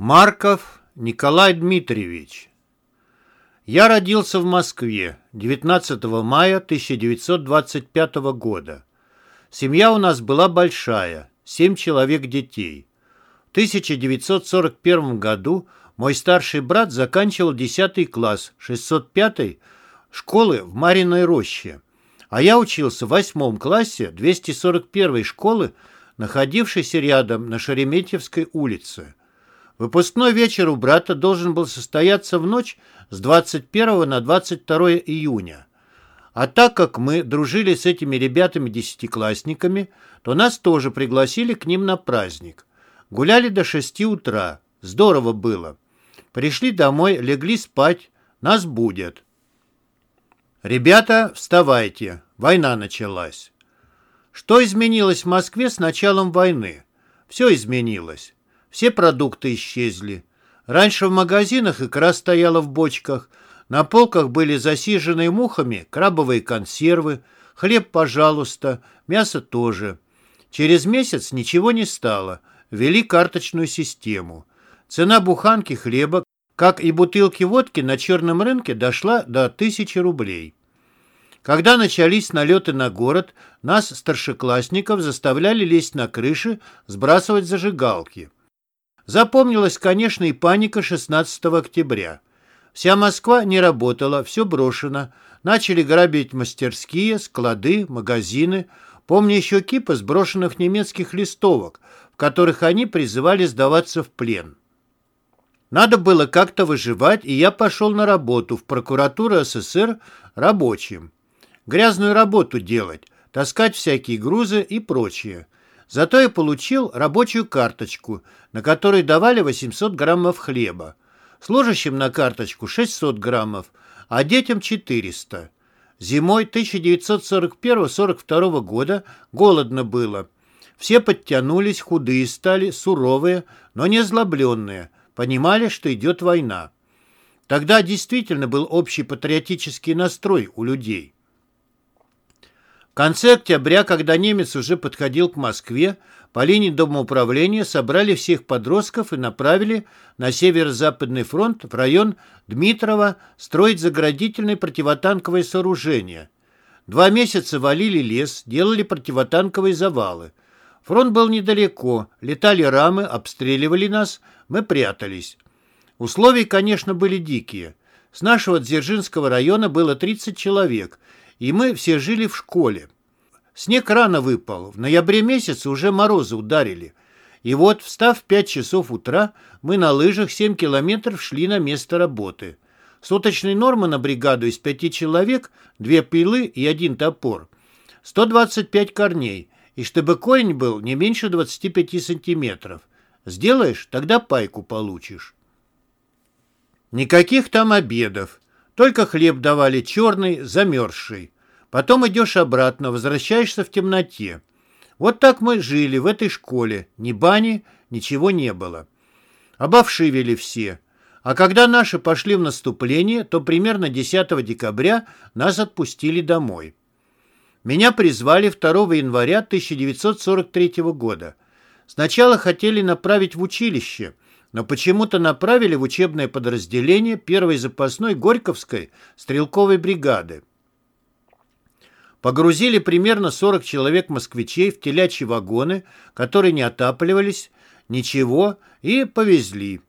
Марков Николай Дмитриевич Я родился в Москве 19 мая 1925 года. Семья у нас была большая, семь человек детей. В 1941 году мой старший брат заканчивал 10 класс 605 школы в Мариной роще, а я учился в 8 классе 241 школы, находившейся рядом на Шереметьевской улице. Выпускной вечер у брата должен был состояться в ночь с 21 на 22 июня. А так как мы дружили с этими ребятами-десятиклассниками, то нас тоже пригласили к ним на праздник. Гуляли до 6 утра. Здорово было. Пришли домой, легли спать. Нас будет. Ребята, вставайте. Война началась. Что изменилось в Москве с началом войны? Все изменилось. Все продукты исчезли. Раньше в магазинах икра стояла в бочках, на полках были засиженные мухами крабовые консервы, хлеб, пожалуйста, мясо тоже. Через месяц ничего не стало, ввели карточную систему. Цена буханки хлеба, как и бутылки водки, на черном рынке дошла до 1000 рублей. Когда начались налеты на город, нас, старшеклассников, заставляли лезть на крыши, сбрасывать зажигалки. Запомнилась, конечно, и паника 16 октября. Вся Москва не работала, все брошено. Начали грабить мастерские, склады, магазины. Помню еще кипы сброшенных немецких листовок, в которых они призывали сдаваться в плен. Надо было как-то выживать, и я пошел на работу в прокуратуру СССР рабочим. Грязную работу делать, таскать всякие грузы и прочее. Зато я получил рабочую карточку, на которой давали 800 граммов хлеба. Служащим на карточку 600 граммов, а детям 400. Зимой 1941-42 года голодно было. Все подтянулись, худые стали, суровые, но не озлобленные, понимали, что идет война. Тогда действительно был общий патриотический настрой у людей конце октября, когда немец уже подходил к Москве, по линии Домоуправления собрали всех подростков и направили на северо-западный фронт в район Дмитрова строить заградительные противотанковые сооружения. Два месяца валили лес, делали противотанковые завалы. Фронт был недалеко, летали рамы, обстреливали нас, мы прятались. Условия, конечно, были дикие. С нашего Дзержинского района было 30 человек – и мы все жили в школе. Снег рано выпал, в ноябре месяце уже морозы ударили. И вот, встав в 5 часов утра, мы на лыжах 7 километров шли на место работы. Суточная норма на бригаду из пяти человек, две пилы и один топор. 125 корней, и чтобы корень был не меньше 25 сантиметров. Сделаешь, тогда пайку получишь. Никаких там обедов. Только хлеб давали черный, замерзший. Потом идешь обратно, возвращаешься в темноте. Вот так мы жили в этой школе. Ни бани, ничего не было. Обовшивели все. А когда наши пошли в наступление, то примерно 10 декабря нас отпустили домой. Меня призвали 2 января 1943 года. Сначала хотели направить в училище – но почему-то направили в учебное подразделение первой запасной Горьковской стрелковой бригады. Погрузили примерно 40 человек москвичей в телячьи вагоны, которые не отапливались, ничего, и повезли.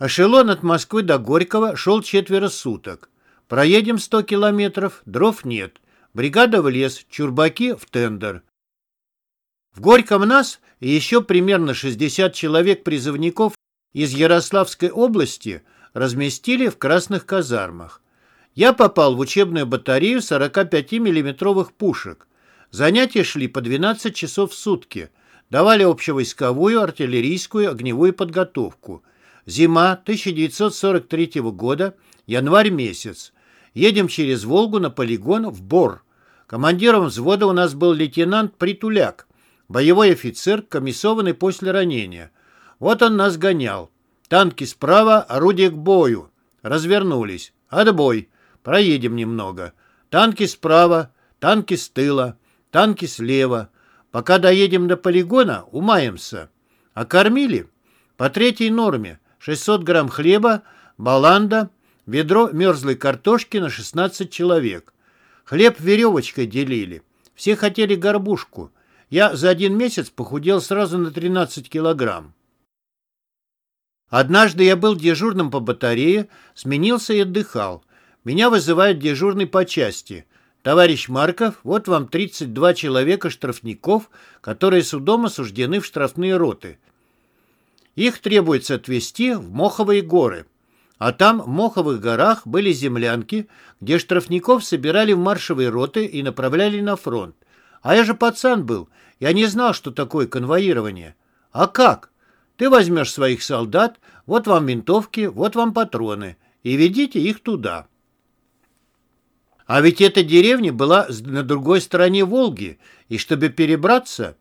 Эшелон от Москвы до Горького шел четверо суток. Проедем 100 километров, дров нет. Бригада в лес, чурбаки в тендер. В Горьком нас и еще примерно 60 человек-призывников из Ярославской области разместили в красных казармах. Я попал в учебную батарею 45 миллиметровых пушек. Занятия шли по 12 часов в сутки. Давали общевойсковую, артиллерийскую, огневую подготовку. Зима 1943 года, январь месяц. Едем через Волгу на полигон в Бор. Командиром взвода у нас был лейтенант Притуляк. Боевой офицер, комиссованный после ранения. Вот он нас гонял. Танки справа, орудие к бою. Развернулись. Отбой. Проедем немного. Танки справа, танки с тыла, танки слева. Пока доедем до полигона, умаемся. А кормили? По третьей норме 600 грамм хлеба, баланда, ведро мерзлой картошки на 16 человек. Хлеб веревочкой делили. Все хотели горбушку. Я за один месяц похудел сразу на 13 килограмм. Однажды я был дежурным по батарее, сменился и отдыхал. Меня вызывает дежурный по части. Товарищ Марков, вот вам 32 человека-штрафников, которые судом осуждены в штрафные роты. Их требуется отвезти в Моховые горы. А там, в Моховых горах, были землянки, где штрафников собирали в маршевые роты и направляли на фронт. А я же пацан был, я не знал, что такое конвоирование. А как? Ты возьмешь своих солдат, вот вам винтовки, вот вам патроны, и ведите их туда. А ведь эта деревня была на другой стороне Волги, и чтобы перебраться,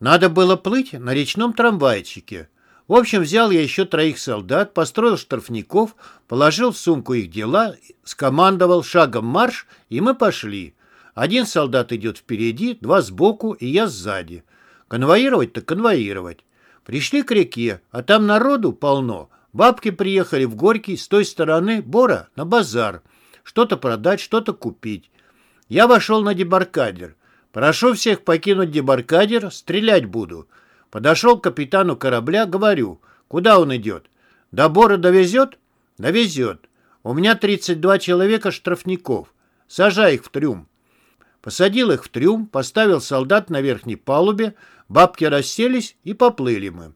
надо было плыть на речном трамвайчике. В общем, взял я еще троих солдат, построил штрафников, положил в сумку их дела, скомандовал шагом марш, и мы пошли. Один солдат идет впереди, два сбоку, и я сзади. Конвоировать-то конвоировать. Пришли к реке, а там народу полно. Бабки приехали в Горький с той стороны, Бора, на базар. Что-то продать, что-то купить. Я вошел на дебаркадер. Прошу всех покинуть дебаркадер, стрелять буду. Подошел к капитану корабля, говорю, куда он идет? До Бора довезет? Довезет. У меня 32 человека штрафников. Сажай их в трюм. Посадил их в трюм, поставил солдат на верхней палубе, бабки расселись и поплыли мы.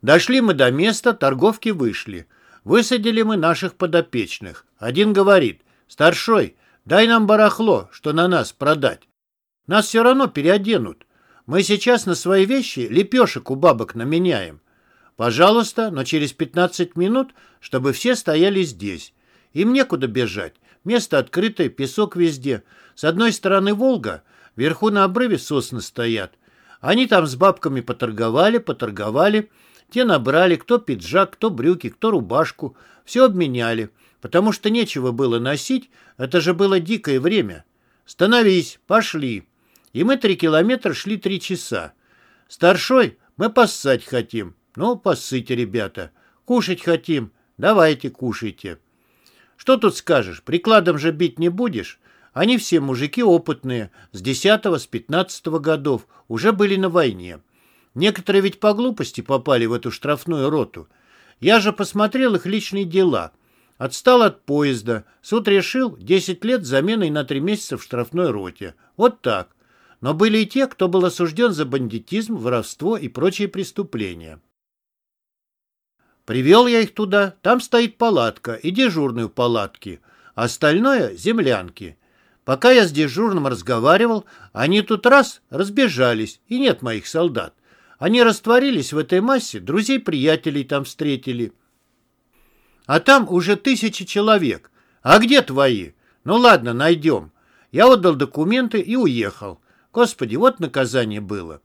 Дошли мы до места, торговки вышли. Высадили мы наших подопечных. Один говорит, «Старшой, дай нам барахло, что на нас продать. Нас все равно переоденут. Мы сейчас на свои вещи лепешек у бабок наменяем. Пожалуйста, но через 15 минут, чтобы все стояли здесь. Им некуда бежать. Место открытое, песок везде. С одной стороны Волга, вверху на обрыве сосны стоят. Они там с бабками поторговали, поторговали. Те набрали, кто пиджак, кто брюки, кто рубашку. Все обменяли, потому что нечего было носить, это же было дикое время. Становись, пошли. И мы три километра шли три часа. Старшой, мы поссать хотим. Ну, поссыте, ребята. Кушать хотим. Давайте, кушайте. Что тут скажешь, прикладом же бить не будешь? Они все мужики опытные, с 10 с 15 годов, уже были на войне. Некоторые ведь по глупости попали в эту штрафную роту. Я же посмотрел их личные дела. Отстал от поезда. Суд решил 10 лет заменой на 3 месяца в штрафной роте. Вот так. Но были и те, кто был осужден за бандитизм, воровство и прочие преступления. Привел я их туда, там стоит палатка и дежурные в палатке, остальное — землянки. Пока я с дежурным разговаривал, они тут раз разбежались, и нет моих солдат. Они растворились в этой массе, друзей-приятелей там встретили. А там уже тысячи человек. А где твои? Ну ладно, найдем. Я отдал документы и уехал. Господи, вот наказание было.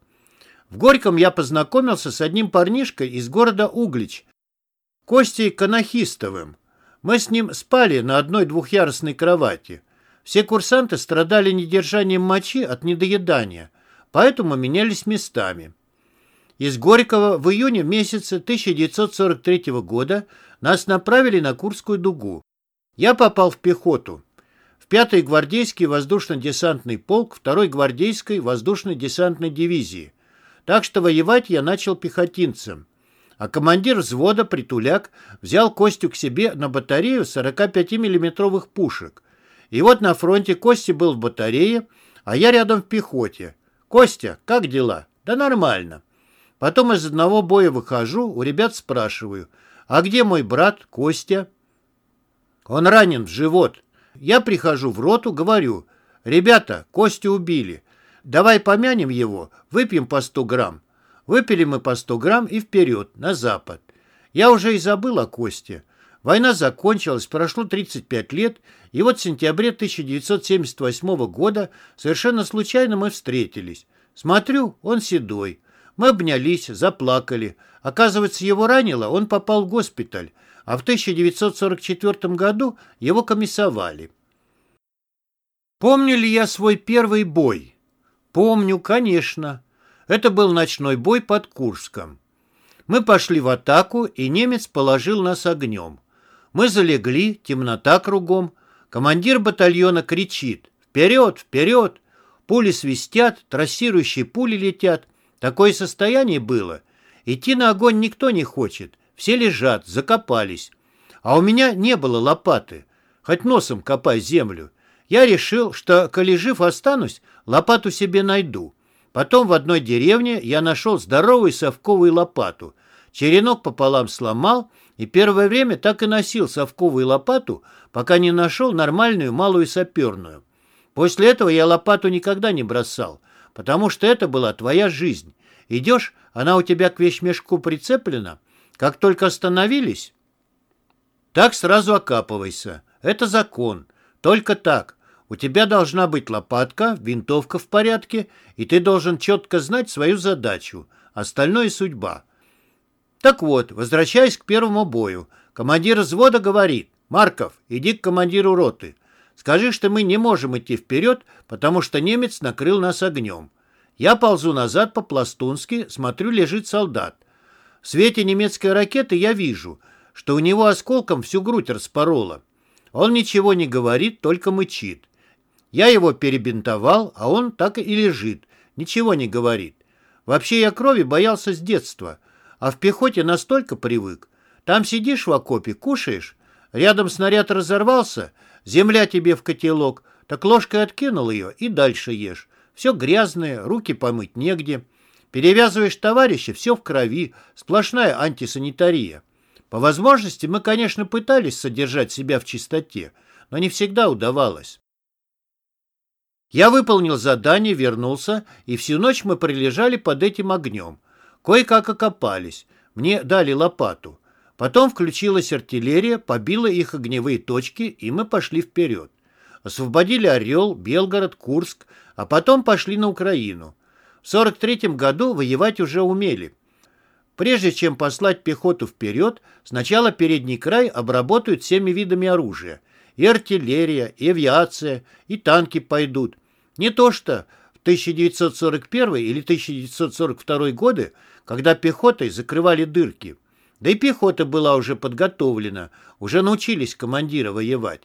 В Горьком я познакомился с одним парнишкой из города Углич, Костей Канахистовым. Мы с ним спали на одной двухъярусной кровати. Все курсанты страдали недержанием мочи от недоедания, поэтому менялись местами. Из Горького в июне месяце 1943 года нас направили на Курскую дугу. Я попал в пехоту. 5-й гвардейский воздушно-десантный полк 2-й гвардейской воздушно-десантной дивизии. Так что воевать я начал пехотинцем. А командир взвода, Притуляк, взял Костю к себе на батарею 45 миллиметровых пушек. И вот на фронте Костя был в батарее, а я рядом в пехоте. «Костя, как дела?» «Да нормально». Потом из одного боя выхожу, у ребят спрашиваю, «А где мой брат, Костя?» «Он ранен в живот. Я прихожу в роту, говорю, «Ребята, Костю убили. Давай помянем его, выпьем по 100 грамм». Выпили мы по 100 грамм и вперед, на запад. Я уже и забыл о Косте. Война закончилась, прошло 35 лет, и вот в сентябре 1978 года совершенно случайно мы встретились. Смотрю, он седой. Мы обнялись, заплакали. Оказывается, его ранило, он попал в госпиталь а в 1944 году его комиссовали. Помню ли я свой первый бой? Помню, конечно. Это был ночной бой под Курском. Мы пошли в атаку, и немец положил нас огнем. Мы залегли, темнота кругом. Командир батальона кричит «Вперед! Вперед!» Пули свистят, трассирующие пули летят. Такое состояние было. Идти на огонь никто не хочет. Все лежат, закопались. А у меня не было лопаты. Хоть носом копай землю. Я решил, что, коли жив останусь, лопату себе найду. Потом в одной деревне я нашел здоровую совковую лопату. Черенок пополам сломал, и первое время так и носил совковую лопату, пока не нашел нормальную малую саперную. После этого я лопату никогда не бросал, потому что это была твоя жизнь. Идешь, она у тебя к вещмешку прицеплена. Как только остановились, так сразу окапывайся. Это закон. Только так. У тебя должна быть лопатка, винтовка в порядке, и ты должен четко знать свою задачу. Остальное судьба. Так вот, возвращаясь к первому бою, командир взвода говорит, «Марков, иди к командиру роты. Скажи, что мы не можем идти вперед, потому что немец накрыл нас огнем. Я ползу назад по-пластунски, смотрю, лежит солдат. В свете немецкой ракеты я вижу, что у него осколком всю грудь распороло. Он ничего не говорит, только мычит. Я его перебинтовал, а он так и лежит, ничего не говорит. Вообще я крови боялся с детства, а в пехоте настолько привык. Там сидишь в окопе, кушаешь, рядом снаряд разорвался, земля тебе в котелок, так ложкой откинул ее и дальше ешь. Все грязное, руки помыть негде. Перевязываешь товарища, все в крови, сплошная антисанитария. По возможности мы, конечно, пытались содержать себя в чистоте, но не всегда удавалось. Я выполнил задание, вернулся, и всю ночь мы прилежали под этим огнем. Кое-как окопались. Мне дали лопату. Потом включилась артиллерия, побила их огневые точки, и мы пошли вперед. Освободили Орел, Белгород, Курск, а потом пошли на Украину. В 43 году воевать уже умели. Прежде чем послать пехоту вперед, сначала передний край обработают всеми видами оружия. И артиллерия, и авиация, и танки пойдут. Не то что в 1941 или 1942 годы, когда пехотой закрывали дырки. Да и пехота была уже подготовлена, уже научились командира воевать.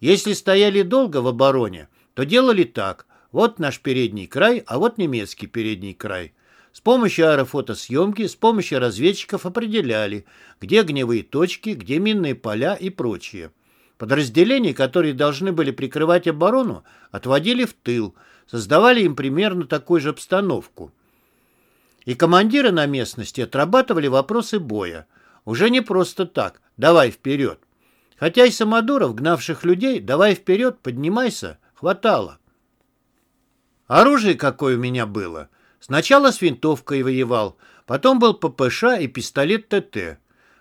Если стояли долго в обороне, то делали так. Вот наш передний край, а вот немецкий передний край. С помощью аэрофотосъемки, с помощью разведчиков определяли, где огневые точки, где минные поля и прочее. Подразделения, которые должны были прикрывать оборону, отводили в тыл, создавали им примерно такую же обстановку. И командиры на местности отрабатывали вопросы боя. Уже не просто так «давай вперед». Хотя и самодуров, гнавших людей «давай вперед, поднимайся» хватало. Оружие какое у меня было. Сначала с винтовкой воевал, потом был ППШ и пистолет ТТ.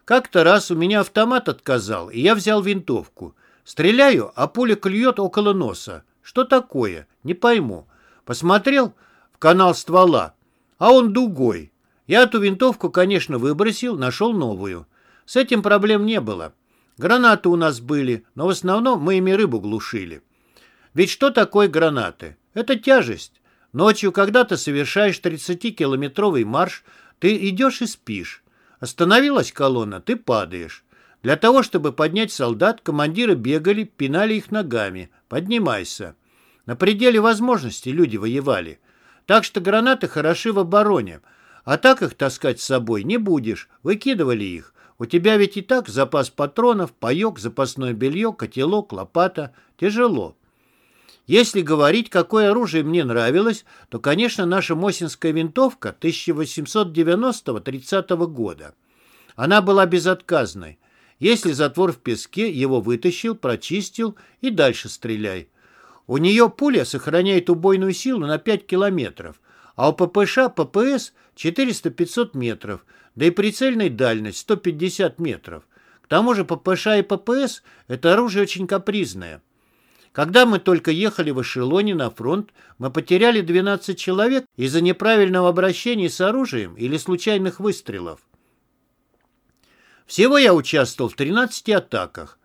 Как-то раз у меня автомат отказал, и я взял винтовку. Стреляю, а пуля клюет около носа. Что такое? Не пойму. Посмотрел в канал ствола, а он дугой. Я эту винтовку, конечно, выбросил, нашел новую. С этим проблем не было. Гранаты у нас были, но в основном мы ими рыбу глушили. Ведь что такое гранаты? Это тяжесть. Ночью, когда ты совершаешь 30-километровый марш, ты идешь и спишь. Остановилась колонна, ты падаешь. Для того, чтобы поднять солдат, командиры бегали, пинали их ногами. Поднимайся. На пределе возможностей люди воевали. Так что гранаты хороши в обороне. А так их таскать с собой не будешь. Выкидывали их. У тебя ведь и так запас патронов, паек, запасное белье, котелок, лопата. Тяжело. Если говорить, какое оружие мне нравилось, то, конечно, наша Мосинская винтовка 1890-30 года. Она была безотказной. Если затвор в песке, его вытащил, прочистил и дальше стреляй. У нее пуля сохраняет убойную силу на 5 километров, а у ППШ ППС 400-500 метров, да и прицельная дальность 150 метров. К тому же ППШ и ППС – это оружие очень капризное. Когда мы только ехали в эшелоне на фронт, мы потеряли 12 человек из-за неправильного обращения с оружием или случайных выстрелов. Всего я участвовал в 13 атаках.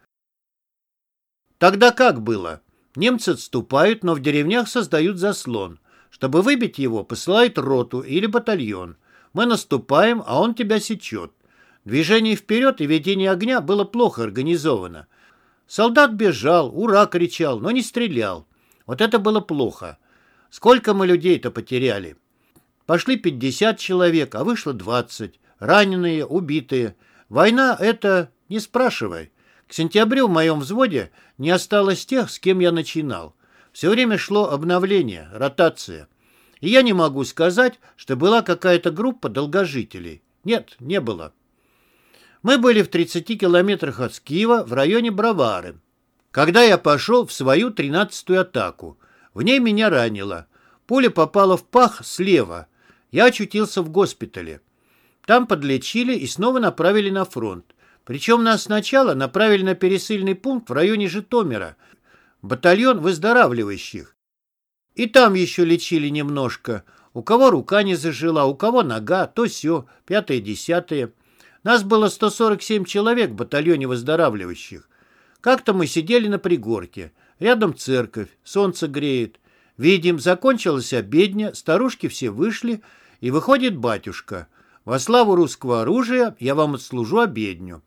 Тогда как было? Немцы отступают, но в деревнях создают заслон. Чтобы выбить его, посылают роту или батальон. Мы наступаем, а он тебя сечет. Движение вперед и ведение огня было плохо организовано. Солдат бежал, ура кричал, но не стрелял. Вот это было плохо. Сколько мы людей-то потеряли? Пошли 50 человек, а вышло 20. Раненые, убитые. Война — это... не спрашивай. К сентябрю в моем взводе не осталось тех, с кем я начинал. Все время шло обновление, ротация. И я не могу сказать, что была какая-то группа долгожителей. Нет, не было. Мы были в 30 километрах от Киева в районе Бровары. Когда я пошел в свою 13-ю атаку, в ней меня ранило. Пуля попала в пах слева. Я очутился в госпитале. Там подлечили и снова направили на фронт. Причем нас сначала направили на пересыльный пункт в районе Житомира, батальон выздоравливающих. И там еще лечили немножко. У кого рука не зажила, у кого нога, то все, пятое-десятое. Нас было 147 человек в батальоне выздоравливающих. Как-то мы сидели на пригорке. Рядом церковь, солнце греет. Видим, закончилась обедня, старушки все вышли, и выходит батюшка. Во славу русского оружия я вам отслужу обедню.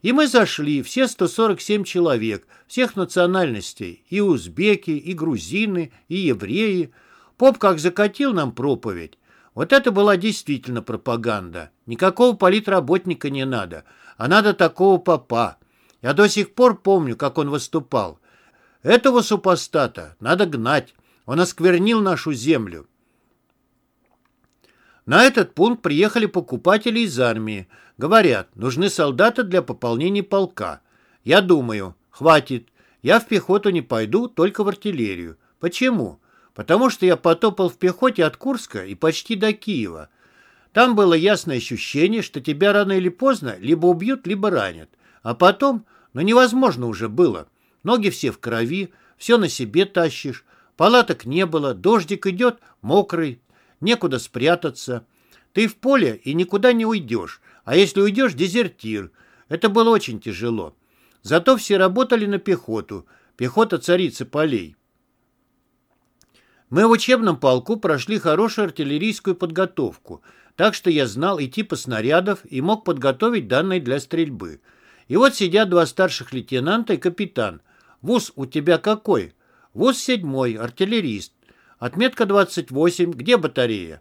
И мы зашли, все 147 человек, всех национальностей, и узбеки, и грузины, и евреи. Поп как закатил нам проповедь. Вот это была действительно пропаганда. Никакого политработника не надо, а надо такого попа. Я до сих пор помню, как он выступал. Этого супостата надо гнать. Он осквернил нашу землю. На этот пункт приехали покупатели из армии. Говорят, нужны солдаты для пополнения полка. Я думаю, хватит. Я в пехоту не пойду, только в артиллерию. Почему? Потому что я потопал в пехоте от Курска и почти до Киева. Там было ясное ощущение, что тебя рано или поздно либо убьют, либо ранят. А потом, ну невозможно уже было. Ноги все в крови, все на себе тащишь. Палаток не было, дождик идет, мокрый, некуда спрятаться. Ты в поле и никуда не уйдешь, а если уйдешь, дезертир. Это было очень тяжело. Зато все работали на пехоту. Пехота царицы полей. Мы в учебном полку прошли хорошую артиллерийскую подготовку, так что я знал и типы снарядов и мог подготовить данные для стрельбы. И вот сидят два старших лейтенанта и капитан. «Вуз у тебя какой?» «Вуз седьмой, артиллерист. Отметка 28. Где батарея?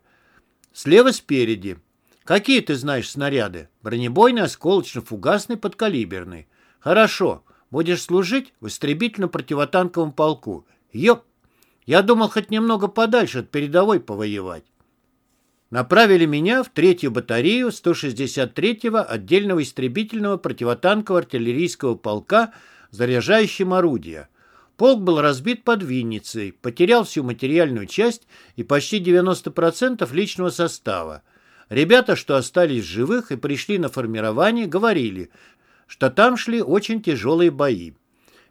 Слева спереди. Какие ты знаешь снаряды? Бронебойный, осколочно-фугасный, подкалиберный. Хорошо. Будешь служить в истребительно-противотанковом полку. Ёп! Я думал хоть немного подальше от передовой повоевать. Направили меня в третью батарею 163-го отдельного истребительного противотанкового артиллерийского полка заряжающим орудия. Полк был разбит под Винницей, потерял всю материальную часть и почти 90% личного состава. Ребята, что остались живых и пришли на формирование, говорили, что там шли очень тяжелые бои.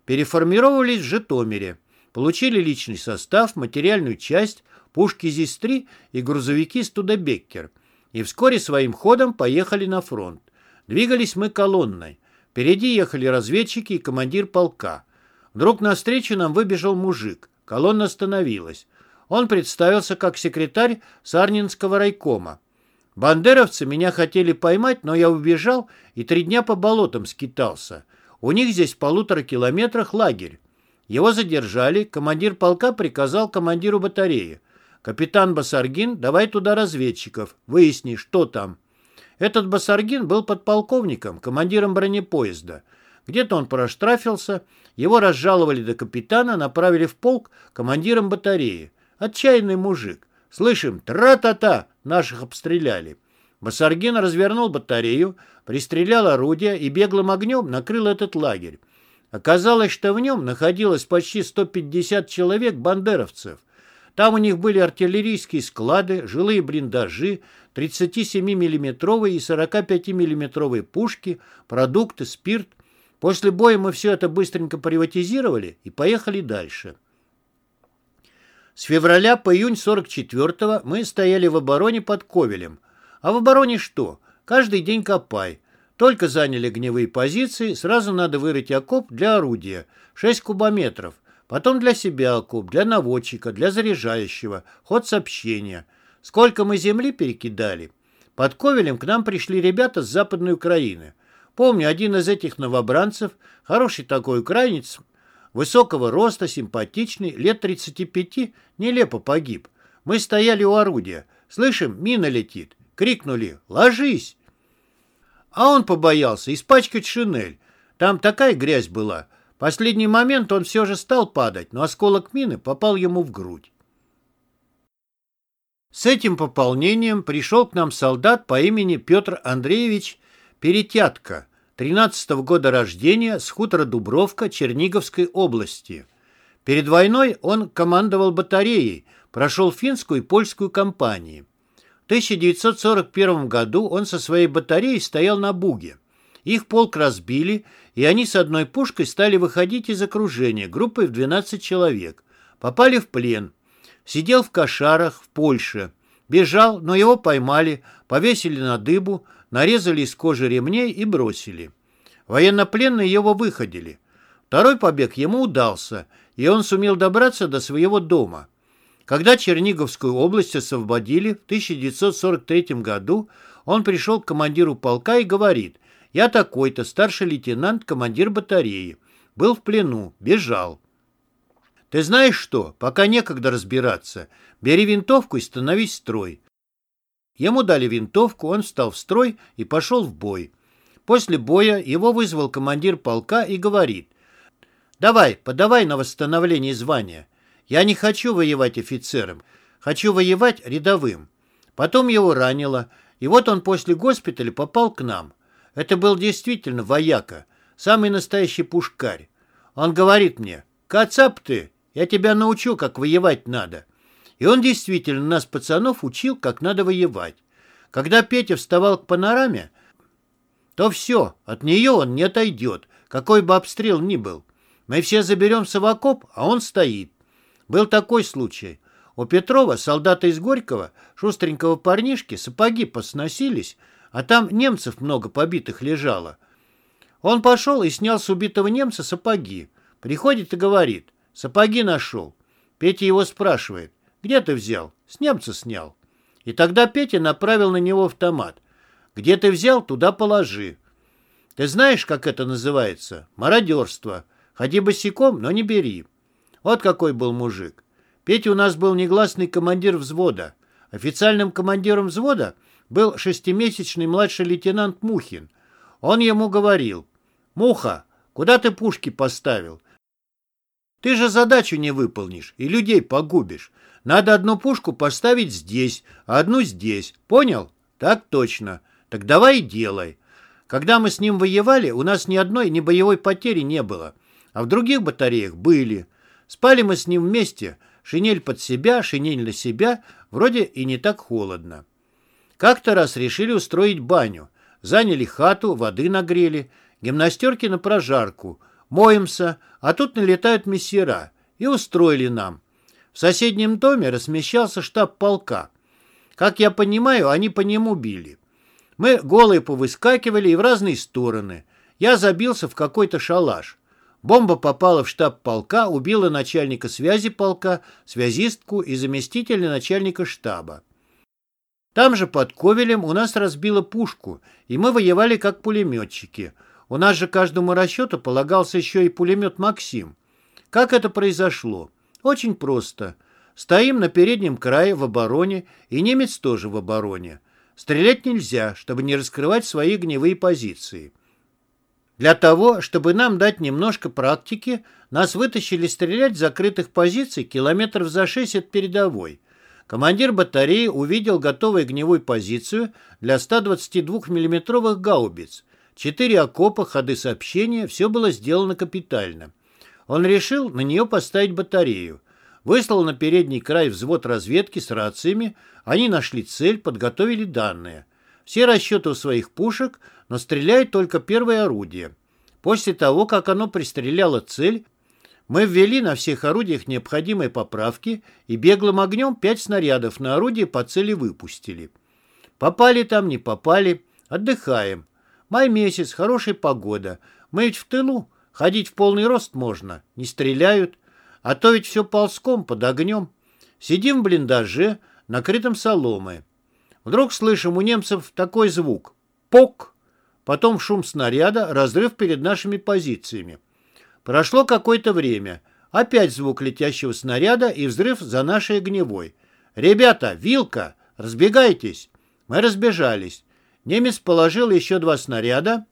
Переформировались в Житомире, получили личный состав, материальную часть, пушки ЗИС-3 и грузовики Студебеккер. И вскоре своим ходом поехали на фронт. Двигались мы колонной. Впереди ехали разведчики и командир полка. Вдруг навстречу нам выбежал мужик. Колонна остановилась. Он представился как секретарь Сарнинского райкома. Бандеровцы меня хотели поймать, но я убежал и три дня по болотам скитался. У них здесь в полутора километрах лагерь. Его задержали, командир полка приказал командиру батареи. «Капитан Басаргин, давай туда разведчиков, выясни, что там». Этот Басаргин был подполковником, командиром бронепоезда. Где-то он проштрафился, его разжаловали до капитана, направили в полк командиром батареи. Отчаянный мужик. Слышим, тра-та-та, наших обстреляли. Басаргин развернул батарею, пристрелял орудия и беглым огнем накрыл этот лагерь. Оказалось, что в нем находилось почти 150 человек бандеровцев. Там у них были артиллерийские склады, жилые блиндажи, 37 миллиметровые и 45 миллиметровые пушки, продукты, спирт, После боя мы все это быстренько приватизировали и поехали дальше. С февраля по июнь 44-го мы стояли в обороне под Ковелем. А в обороне что? Каждый день копай. Только заняли гневые позиции, сразу надо вырыть окоп для орудия, 6 кубометров. Потом для себя окоп, для наводчика, для заряжающего, ход сообщения. Сколько мы земли перекидали? Под Ковелем к нам пришли ребята с Западной Украины. Помню, один из этих новобранцев, хороший такой украинец, высокого роста, симпатичный, лет 35, нелепо погиб. Мы стояли у орудия. Слышим, мина летит. Крикнули «Ложись!» А он побоялся испачкать шинель. Там такая грязь была. Последний момент он все же стал падать, но осколок мины попал ему в грудь. С этим пополнением пришел к нам солдат по имени Петр Андреевич Перетятко, 13 -го года рождения, с хутора Дубровка Черниговской области. Перед войной он командовал батареей, прошел финскую и польскую кампании. В 1941 году он со своей батареей стоял на Буге. Их полк разбили, и они с одной пушкой стали выходить из окружения группой в 12 человек. Попали в плен. Сидел в кошарах в Польше. Бежал, но его поймали, повесили на дыбу, нарезали из кожи ремней и бросили. Военнопленные его выходили. Второй побег ему удался, и он сумел добраться до своего дома. Когда Черниговскую область освободили в 1943 году, он пришел к командиру полка и говорит, «Я такой-то, старший лейтенант, командир батареи. Был в плену, бежал». «Ты знаешь что? Пока некогда разбираться. Бери винтовку и становись в строй». Ему дали винтовку, он встал в строй и пошел в бой. После боя его вызвал командир полка и говорит, «Давай, подавай на восстановление звания. Я не хочу воевать офицером, хочу воевать рядовым». Потом его ранило, и вот он после госпиталя попал к нам. Это был действительно вояка, самый настоящий пушкарь. Он говорит мне, «Кацап ты, я тебя научу, как воевать надо». И он действительно нас, пацанов, учил, как надо воевать. Когда Петя вставал к панораме, то все, от нее он не отойдет, какой бы обстрел ни был. Мы все заберемся в окоп, а он стоит. Был такой случай. У Петрова, солдата из Горького, шустренького парнишки, сапоги посносились, а там немцев много побитых лежало. Он пошел и снял с убитого немца сапоги. Приходит и говорит, сапоги нашел. Петя его спрашивает, где ты взял? С немца снял. И тогда Петя направил на него автомат. Где ты взял, туда положи. Ты знаешь, как это называется? Мародерство. Ходи босиком, но не бери. Вот какой был мужик. Петя у нас был негласный командир взвода. Официальным командиром взвода был шестимесячный младший лейтенант Мухин. Он ему говорил, «Муха, куда ты пушки поставил? Ты же задачу не выполнишь и людей погубишь. Надо одну пушку поставить здесь, а одну здесь. Понял? Так точно. Так давай и делай. Когда мы с ним воевали, у нас ни одной ни боевой потери не было. А в других батареях были. Спали мы с ним вместе. Шинель под себя, шинель на себя. Вроде и не так холодно. Как-то раз решили устроить баню. Заняли хату, воды нагрели, гимнастерки на прожарку. Моемся, а тут налетают мессера. И устроили нам. В соседнем доме размещался штаб полка. Как я понимаю, они по нему били. Мы голые повыскакивали и в разные стороны. Я забился в какой-то шалаш. Бомба попала в штаб полка, убила начальника связи полка, связистку и заместителя начальника штаба. Там же под Ковелем у нас разбило пушку, и мы воевали как пулеметчики. У нас же каждому расчету полагался еще и пулемет «Максим». Как это произошло? Очень просто. Стоим на переднем крае в обороне, и немец тоже в обороне. Стрелять нельзя, чтобы не раскрывать свои огневые позиции. Для того, чтобы нам дать немножко практики, нас вытащили стрелять с закрытых позиций километров за шесть от передовой. Командир батареи увидел готовую огневую позицию для 122 миллиметровых гаубиц. Четыре окопа, ходы сообщения, все было сделано капитально. Он решил на нее поставить батарею. Выслал на передний край взвод разведки с рациями, они нашли цель, подготовили данные. Все расчеты у своих пушек, но стреляет только первое орудие. После того, как оно пристреляло цель, мы ввели на всех орудиях необходимые поправки и беглым огнем пять снарядов на орудие по цели выпустили. Попали там, не попали, отдыхаем. Май месяц, хорошая погода. Мы ведь в тылу, Ходить в полный рост можно, не стреляют. А то ведь все ползком, под огнем. Сидим в блиндаже, накрытом соломой. Вдруг слышим у немцев такой звук. Пок! Потом шум снаряда, разрыв перед нашими позициями. Прошло какое-то время. Опять звук летящего снаряда и взрыв за нашей огневой. «Ребята, вилка! Разбегайтесь!» Мы разбежались. Немец положил еще два снаряда,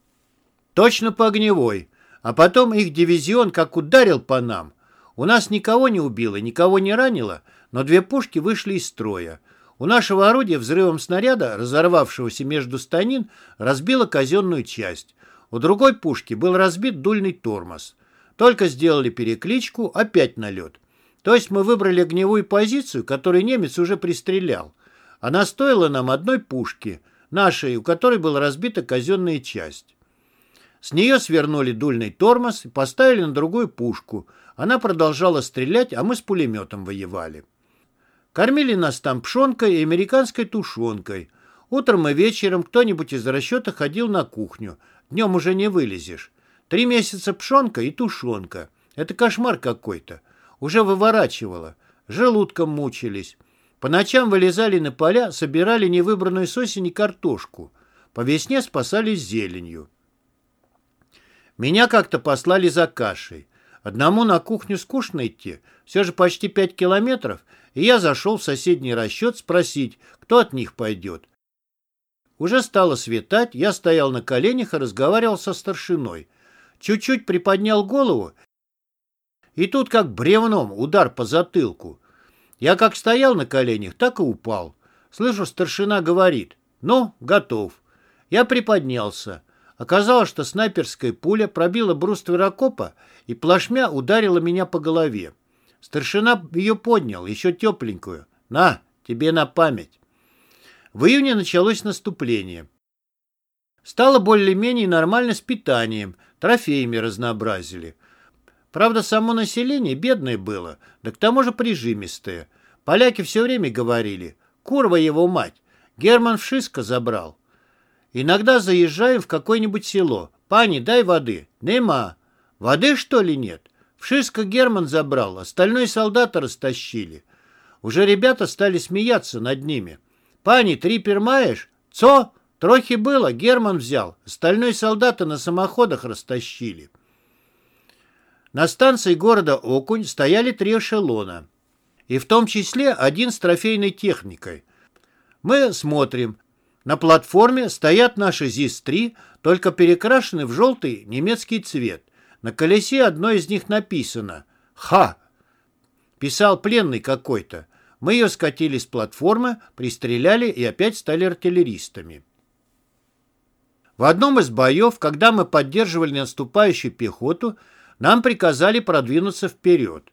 точно по огневой, а потом их дивизион как ударил по нам. У нас никого не убило, никого не ранило, но две пушки вышли из строя. У нашего орудия взрывом снаряда, разорвавшегося между станин, разбило казенную часть. У другой пушки был разбит дульный тормоз. Только сделали перекличку, опять налет. То есть мы выбрали огневую позицию, которую немец уже пристрелял. Она стоила нам одной пушки, нашей, у которой была разбита казенная часть. С нее свернули дульный тормоз и поставили на другую пушку. Она продолжала стрелять, а мы с пулеметом воевали. Кормили нас там пшенкой и американской тушенкой. Утром и вечером кто-нибудь из расчета ходил на кухню. Днем уже не вылезешь. Три месяца пшенка и тушенка. Это кошмар какой-то. Уже выворачивало. Желудком мучились. По ночам вылезали на поля, собирали невыбранную с осени картошку. По весне спасались зеленью. Меня как-то послали за кашей. Одному на кухню скучно идти, все же почти пять километров, и я зашел в соседний расчет спросить, кто от них пойдет. Уже стало светать, я стоял на коленях и разговаривал со старшиной. Чуть-чуть приподнял голову, и тут как бревном удар по затылку. Я как стоял на коленях, так и упал. Слышу, старшина говорит, ну, готов. Я приподнялся. Оказалось, что снайперская пуля пробила бруствер окопа и плашмя ударила меня по голове. Старшина ее поднял, еще тепленькую. На, тебе на память. В июне началось наступление. Стало более-менее нормально с питанием, трофеями разнообразили. Правда, само население бедное было, да к тому же прижимистое. Поляки все время говорили, курва его мать, Герман Вшиско забрал. Иногда заезжаю в какое-нибудь село. Пани, дай воды. Нема. Воды, что ли, нет? Вшиско Герман забрал, остальные солдаты растащили. Уже ребята стали смеяться над ними. Пани, три пермаешь? Цо? Трохи было, Герман взял. Остальные солдаты на самоходах растащили. На станции города Окунь стояли три эшелона. И в том числе один с трофейной техникой. Мы смотрим, на платформе стоят наши ЗИС-3, только перекрашены в желтый немецкий цвет. На колесе одно из них написано «Ха». Писал пленный какой-то. Мы ее скатили с платформы, пристреляли и опять стали артиллеристами. В одном из боев, когда мы поддерживали наступающую пехоту, нам приказали продвинуться вперед.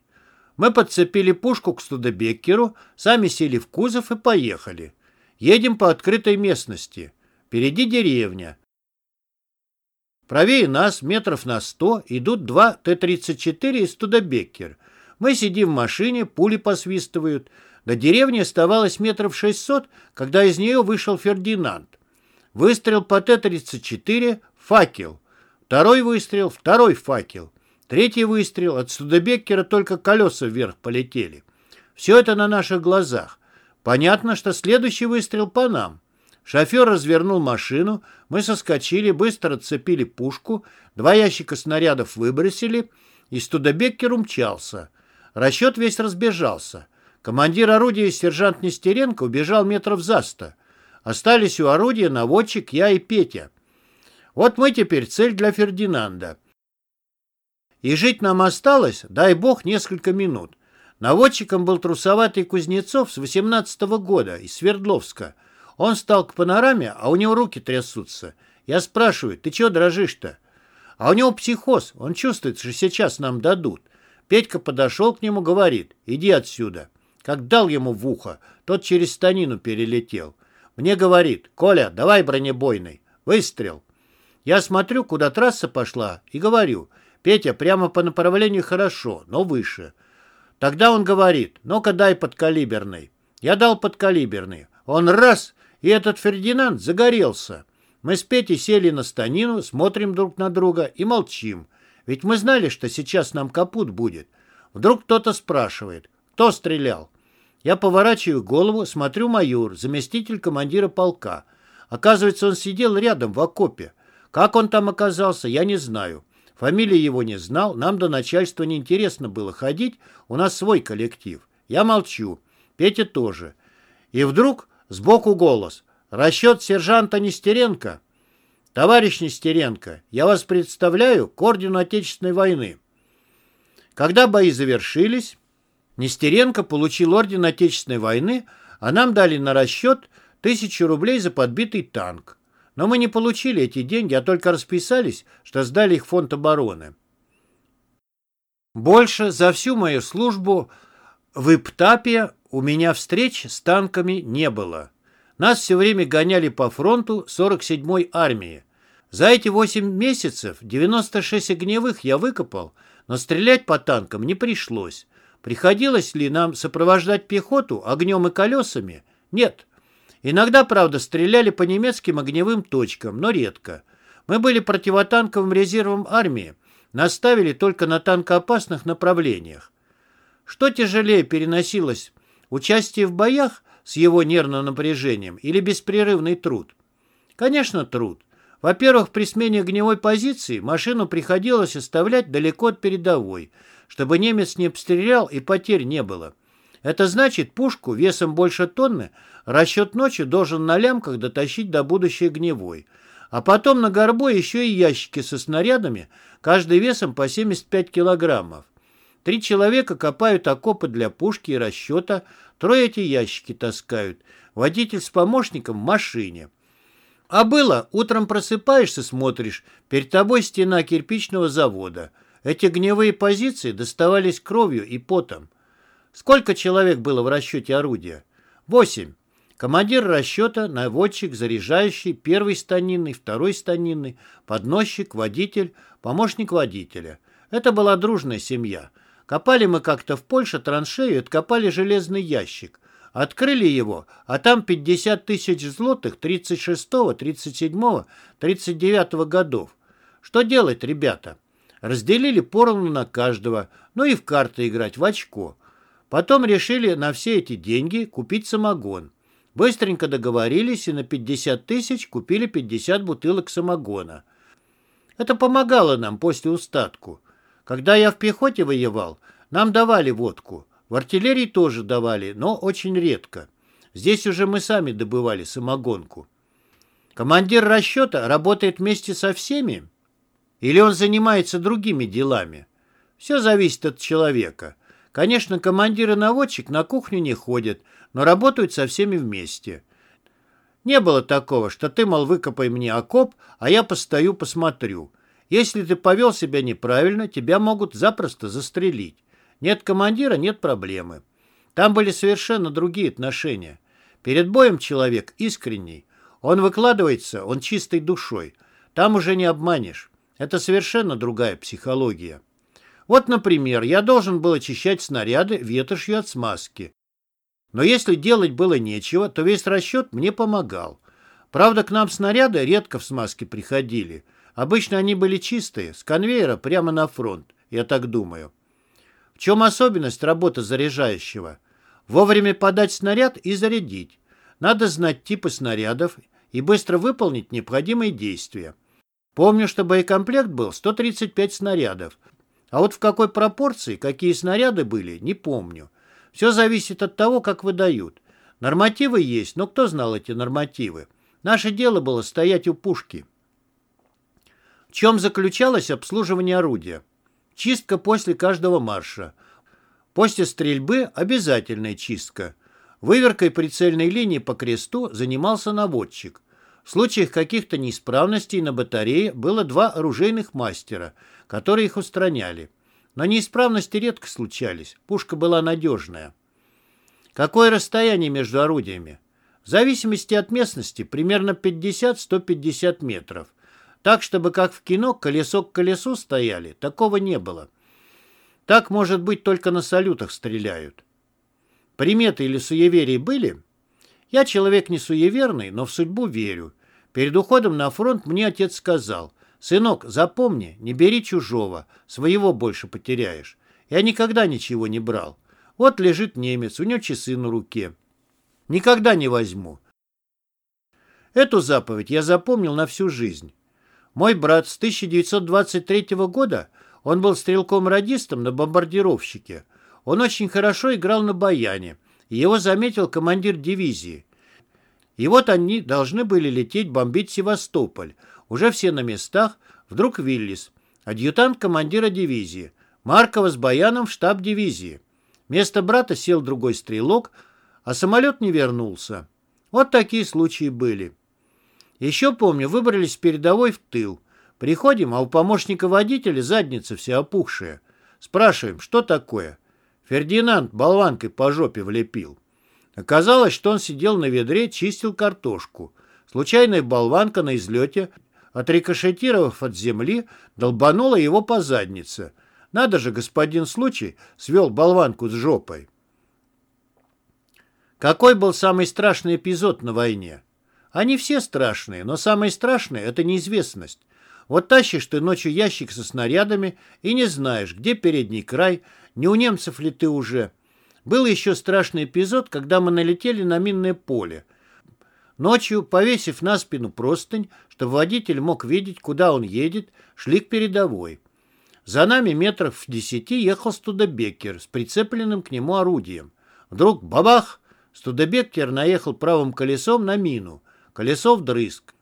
Мы подцепили пушку к Студебеккеру, сами сели в кузов и поехали. Едем по открытой местности. Впереди деревня. Правее нас, метров на сто, идут два Т-34 и Студебеккер. Мы сидим в машине, пули посвистывают. До деревни оставалось метров шестьсот, когда из нее вышел Фердинанд. Выстрел по Т-34 — факел. Второй выстрел — второй факел. Третий выстрел — от Студебеккера только колеса вверх полетели. Все это на наших глазах. Понятно, что следующий выстрел по нам. Шофер развернул машину, мы соскочили, быстро отцепили пушку, два ящика снарядов выбросили, и Студебеккер умчался. Расчет весь разбежался. Командир орудия сержант Нестеренко убежал метров за сто. Остались у орудия наводчик, я и Петя. Вот мы теперь цель для Фердинанда. И жить нам осталось, дай бог, несколько минут. Наводчиком был трусоватый Кузнецов с 18 -го года из Свердловска. Он стал к панораме, а у него руки трясутся. Я спрашиваю, ты чего дрожишь-то? А у него психоз, он чувствует, что сейчас нам дадут. Петька подошел к нему, говорит, иди отсюда. Как дал ему в ухо, тот через станину перелетел. Мне говорит, Коля, давай бронебойный. Выстрел. Я смотрю, куда трасса пошла, и говорю, Петя, прямо по направлению хорошо, но выше. Тогда он говорит, ну-ка дай подкалиберный. Я дал подкалиберный. Он раз, и этот Фердинанд загорелся. Мы с Петей сели на станину, смотрим друг на друга и молчим. Ведь мы знали, что сейчас нам капут будет. Вдруг кто-то спрашивает, кто стрелял. Я поворачиваю голову, смотрю майор, заместитель командира полка. Оказывается, он сидел рядом в окопе. Как он там оказался, я не знаю. Фамилии его не знал, нам до начальства неинтересно было ходить, у нас свой коллектив. Я молчу, Петя тоже. И вдруг сбоку голос. «Расчет сержанта Нестеренко». «Товарищ Нестеренко, я вас представляю к ордену Отечественной войны». Когда бои завершились, Нестеренко получил орден Отечественной войны, а нам дали на расчет тысячу рублей за подбитый танк. Но мы не получили эти деньги, а только расписались, что сдали их фонд обороны. Больше за всю мою службу в Иптапе у меня встреч с танками не было. Нас все время гоняли по фронту 47-й армии. За эти 8 месяцев 96 огневых я выкопал, но стрелять по танкам не пришлось. Приходилось ли нам сопровождать пехоту огнем и колесами? Нет. Иногда, правда, стреляли по немецким огневым точкам, но редко. Мы были противотанковым резервом армии, наставили только на танкоопасных направлениях. Что тяжелее переносилось, участие в боях с его нервным напряжением или беспрерывный труд? Конечно, труд. Во-первых, при смене огневой позиции машину приходилось оставлять далеко от передовой, чтобы немец не обстрелял и потерь не было. Это значит, пушку весом больше тонны расчет ночью должен на лямках дотащить до будущей огневой. А потом на горбу еще и ящики со снарядами, каждый весом по 75 килограммов. Три человека копают окопы для пушки и расчета, трое эти ящики таскают, водитель с помощником в машине. А было, утром просыпаешься, смотришь, перед тобой стена кирпичного завода. Эти гневые позиции доставались кровью и потом. Сколько человек было в расчете орудия? Восемь. Командир расчета, наводчик, заряжающий, первый станинный, второй станинный, подносчик, водитель, помощник водителя. Это была дружная семья. Копали мы как-то в Польше траншею откопали железный ящик. Открыли его, а там 50 тысяч злотых 36-го, 37-го, 39-го годов. Что делать, ребята? Разделили поровну на каждого, ну и в карты играть, в очко. Потом решили на все эти деньги купить самогон. Быстренько договорились и на 50 тысяч купили 50 бутылок самогона. Это помогало нам после устатку. Когда я в пехоте воевал, нам давали водку. В артиллерии тоже давали, но очень редко. Здесь уже мы сами добывали самогонку. Командир расчета работает вместе со всеми? Или он занимается другими делами? Все зависит от человека. Конечно, командир и наводчик на кухню не ходят, но работают со всеми вместе. Не было такого, что ты, мол, выкопай мне окоп, а я постою, посмотрю. Если ты повел себя неправильно, тебя могут запросто застрелить. Нет командира, нет проблемы. Там были совершенно другие отношения. Перед боем человек искренний. Он выкладывается, он чистой душой. Там уже не обманешь. Это совершенно другая психология. Вот, например, я должен был очищать снаряды ветошью от смазки. Но если делать было нечего, то весь расчет мне помогал. Правда, к нам снаряды редко в смазке приходили. Обычно они были чистые, с конвейера прямо на фронт, я так думаю. В чем особенность работы заряжающего? Вовремя подать снаряд и зарядить. Надо знать типы снарядов и быстро выполнить необходимые действия. Помню, что боекомплект был 135 снарядов. А вот в какой пропорции, какие снаряды были, не помню. Все зависит от того, как выдают. Нормативы есть, но кто знал эти нормативы? Наше дело было стоять у пушки. Чем заключалось обслуживание орудия? Чистка после каждого марша. После стрельбы обязательная чистка. Выверкой прицельной линии по кресту занимался наводчик. В случаях каких-то неисправностей на батарее было два оружейных мастера, которые их устраняли. Но неисправности редко случались, пушка была надежная. Какое расстояние между орудиями? В зависимости от местности примерно 50-150 метров. Так, чтобы как в кино колесо к колесу стояли, такого не было. Так, может быть, только на салютах стреляют. Приметы или суеверия были? Я человек не суеверный, но в судьбу верю. Перед уходом на фронт мне отец сказал, «Сынок, запомни, не бери чужого, своего больше потеряешь». Я никогда ничего не брал. Вот лежит немец, у него часы на руке. Никогда не возьму. Эту заповедь я запомнил на всю жизнь. Мой брат с 1923 года, он был стрелком-радистом на бомбардировщике. Он очень хорошо играл на баяне, и его заметил командир дивизии. И вот они должны были лететь бомбить Севастополь. Уже все на местах. Вдруг Виллис, адъютант командира дивизии. Маркова с Баяном в штаб дивизии. Вместо брата сел другой стрелок, а самолет не вернулся. Вот такие случаи были. Еще помню, выбрались с передовой в тыл. Приходим, а у помощника водителя задница вся опухшая. Спрашиваем, что такое? Фердинанд болванкой по жопе влепил. Оказалось, что он сидел на ведре, чистил картошку. Случайная болванка на излете, отрикошетировав от земли, долбанула его по заднице. Надо же, господин случай, свел болванку с жопой. Какой был самый страшный эпизод на войне? Они все страшные, но самое страшное – это неизвестность. Вот тащишь ты ночью ящик со снарядами и не знаешь, где передний край, не у немцев ли ты уже. Был еще страшный эпизод, когда мы налетели на минное поле. Ночью, повесив на спину простынь, чтобы водитель мог видеть, куда он едет, шли к передовой. За нами метров в десяти ехал Студебеккер с прицепленным к нему орудием. Вдруг бабах! Студебеккер наехал правым колесом на мину. Колесо вдрызг.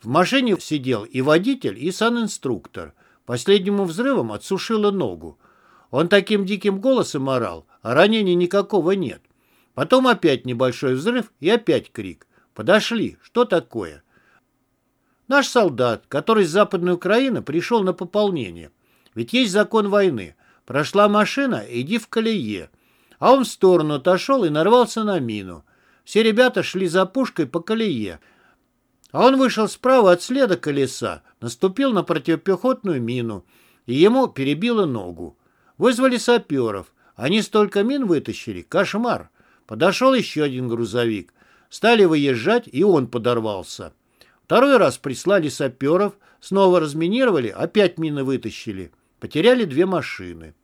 В машине сидел и водитель, и санинструктор. Последнему взрывом отсушило ногу. Он таким диким голосом орал, а ранений никакого нет. Потом опять небольшой взрыв и опять крик. Подошли. Что такое? Наш солдат, который с Западной Украины, пришел на пополнение. Ведь есть закон войны. Прошла машина, иди в колее. А он в сторону отошел и нарвался на мину. Все ребята шли за пушкой по колее. А он вышел справа от следа колеса, наступил на противопехотную мину, и ему перебило ногу. Вызвали саперов. Они столько мин вытащили. Кошмар. Подошел еще один грузовик. Стали выезжать, и он подорвался. Второй раз прислали саперов, снова разминировали, опять мины вытащили. Потеряли две машины.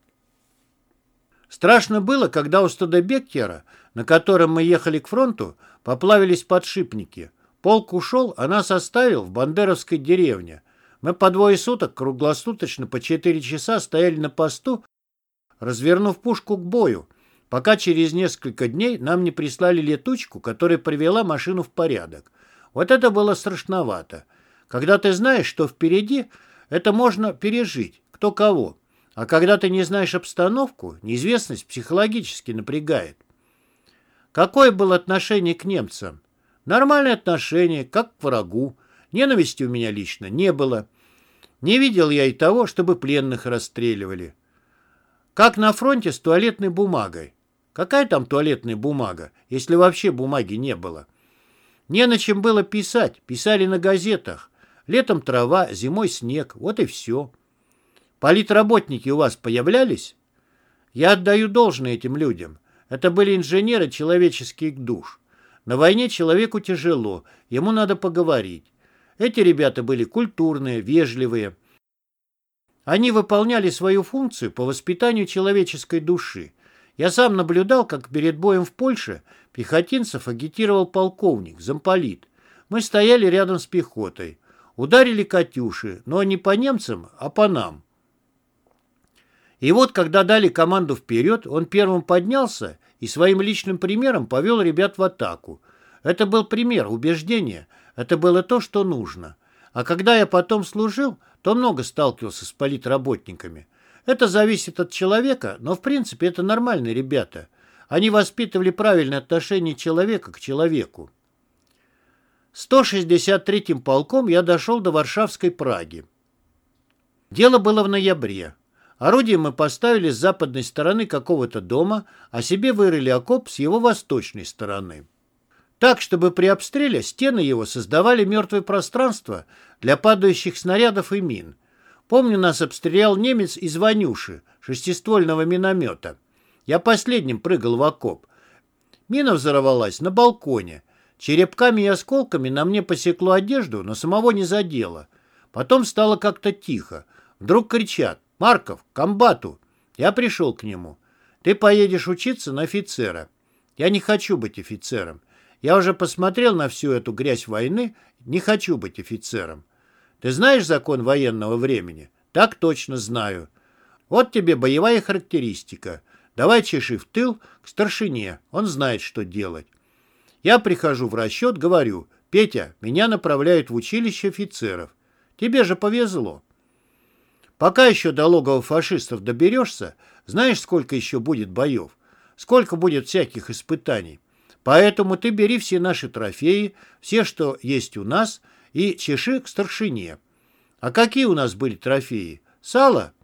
Страшно было, когда у Стадебектера, на котором мы ехали к фронту, поплавились подшипники. Полк ушел, а нас оставил в Бандеровской деревне. Мы по двое суток круглосуточно по четыре часа стояли на посту, развернув пушку к бою, пока через несколько дней нам не прислали летучку, которая привела машину в порядок. Вот это было страшновато. Когда ты знаешь, что впереди, это можно пережить, кто кого. А когда ты не знаешь обстановку, неизвестность психологически напрягает. Какое было отношение к немцам? Нормальное отношение, как к врагу. Ненависти у меня лично не было. Не видел я и того, чтобы пленных расстреливали. Как на фронте с туалетной бумагой. Какая там туалетная бумага, если вообще бумаги не было? Не на чем было писать, писали на газетах. Летом трава, зимой снег, вот и все. Политработники у вас появлялись? Я отдаю должное этим людям. Это были инженеры человеческих душ. На войне человеку тяжело, ему надо поговорить. Эти ребята были культурные, вежливые, они выполняли свою функцию по воспитанию человеческой души. Я сам наблюдал, как перед боем в Польше пехотинцев агитировал полковник, замполит. Мы стояли рядом с пехотой. Ударили «Катюши», но не по немцам, а по нам. И вот, когда дали команду вперед, он первым поднялся и своим личным примером повел ребят в атаку. Это был пример, убеждение. Это было то, что нужно. А когда я потом служил, то много сталкивался с политработниками. Это зависит от человека, но в принципе это нормальные ребята. Они воспитывали правильное отношение человека к человеку. 163-м полком я дошел до Варшавской Праги. Дело было в ноябре. Орудие мы поставили с западной стороны какого-то дома, а себе вырыли окоп с его восточной стороны так, чтобы при обстреле стены его создавали мертвое пространство для падающих снарядов и мин. Помню, нас обстрелял немец из Ванюши, шестиствольного миномета. Я последним прыгал в окоп. Мина взорвалась на балконе. Черепками и осколками на мне посекло одежду, но самого не задело. Потом стало как-то тихо. Вдруг кричат «Марков, комбату!» Я пришел к нему. Ты поедешь учиться на офицера. Я не хочу быть офицером. Я уже посмотрел на всю эту грязь войны, не хочу быть офицером. Ты знаешь закон военного времени? Так точно знаю. Вот тебе боевая характеристика. Давай чеши в тыл к старшине, он знает, что делать. Я прихожу в расчет, говорю, Петя, меня направляют в училище офицеров. Тебе же повезло. Пока еще до логова фашистов доберешься, знаешь, сколько еще будет боев? Сколько будет всяких испытаний? Поэтому ты бери все наши трофеи, все, что есть у нас, и чеши к старшине. А какие у нас были трофеи? Сало?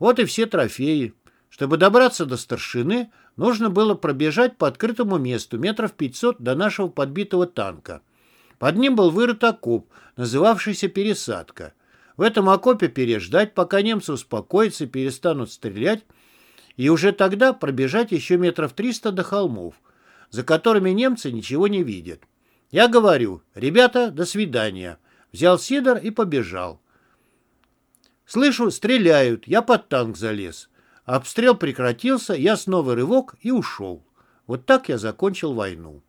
Вот и все трофеи. Чтобы добраться до старшины, нужно было пробежать по открытому месту метров 500 до нашего подбитого танка. Под ним был вырыт окоп, называвшийся «Пересадка». В этом окопе переждать, пока немцы успокоятся и перестанут стрелять, и уже тогда пробежать еще метров 300 до холмов, за которыми немцы ничего не видят. Я говорю, ребята, до свидания. Взял Сидор и побежал. Слышу, стреляют, я под танк залез. Обстрел прекратился, я снова рывок и ушел. Вот так я закончил войну.